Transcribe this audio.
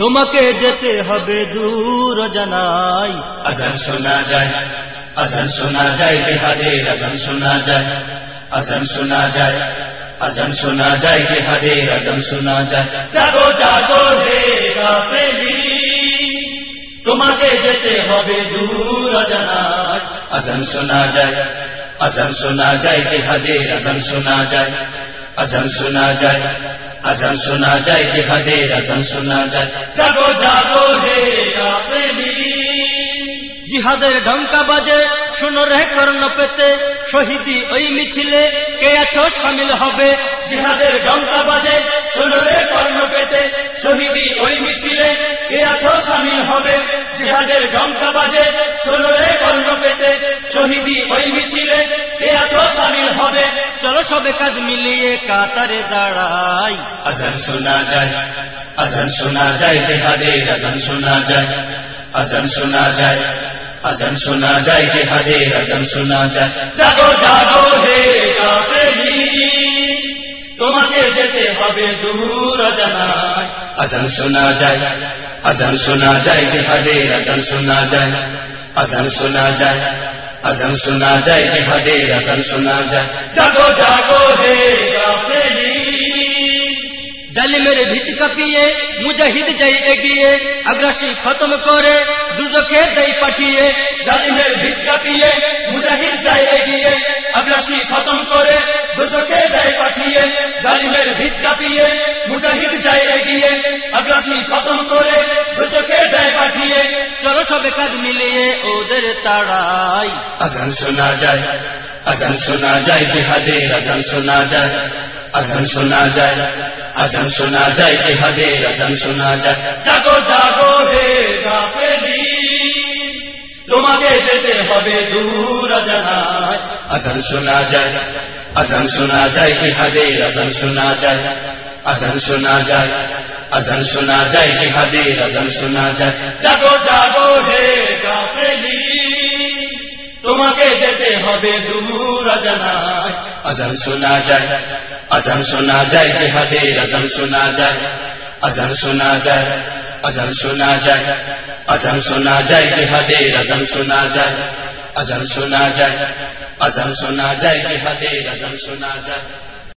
তোমাকে যেতে হবে দূর জানাই আজান শোনা যায় আজান শোনা যায় জেহাদের আজান শোনা যায় আজান শোনা যায় আজান শোনা যায় জেহাদের আজান শোনা যায় জাগো জাগো হে কাফেলি তোমাকে যেতে হবে দূর জানায় আজান শোনা যায় আজান শোনা যায় জেহাদের আজান শোনা যায় আজান শোনা যায় আজান শোনা যায় জেহাদের আজান শোনা যায়। জিহাদের ঢঙ্কা বাজে, শোনো রে কর্ণ পেতে। শহীদি ওই মিছিলে কে আছো সামিল হবে? জিহাদের ডঙ্কা বাজে, শোনো রে কর্ণ পেতে। শহীদি ওই মিছিলে কে আছো সামিল হবে? জিহাদের ডঙ্কা বাজে শহীদি ওই মিছিলে সামিল হবে চলো সবে কাজ মিলিয়ে কাতারে দাঁড়াই আজান শোনা যায় আজান শোনা যায় জেহাদের আজান শোনা যায় আজান শোনা যায় আজান শোনা যায় জেহাদের আজান শোনা যায় জাগো জাগো হে কাফেলি তোমাকে যেতে হবে দূর জানায় আজান শোনা যায় আজান শোনা যায় জেহাদের আজান শোনা যায় আজান শোনা যায় আজান শোনা যায় জিহাদের, আজান শোনা যায়। জাগো জাগো হে জালিমের ভীতি কাঁপিয়ে, মুজাহিদ যাই এগিয়ে, আগ্রাসী খতম করে, দুজকে দেই পাঠিয়ে। জালিমের ভিত কাঁপিয়ে, মুজাহিদ যাই এগিয়ে, আগ্রাসী খতম করে, দুজকে জালিমের ভিত কাঁপিয়ে মুজাহিদ যায় এগিয়ে আগ্রাসী খতম করে দুজকে যায় পাঠিয়ে চলো সবে কাজ মিলিয়ে ওদের তাড়াই। আজান শোনা যায় আজান শোনা যায় জেহাদের আজান শোনা যায় আজান শোনা যায় আজান শোনা যায় জেহাদের আজান শোনা যায়। জাগো জাগো হে গাফেলি তোমাকে যেতে হবে দূর জানায় আজান শোনা যায় আজান শোনা যায় জেহাদের আজান শোনা যায় আজান শোনা যায় আজান শোনা যায় জেহাদের আজান শোনা যায় জাগো জাগো হে গাফেলি তোমাকে যেতে হবে দূর জানায় আজান শোনা যায় আজান শোনা যায় জেহাদের আজান শোনা যায় আজান শোনা যায় আজান শোনা যায় আজান শোনা যায় জেহাদের আজান শোনা যায় আজান শোনা যায় আজান শোনা যায় জেহাদের আজান শোনা যায়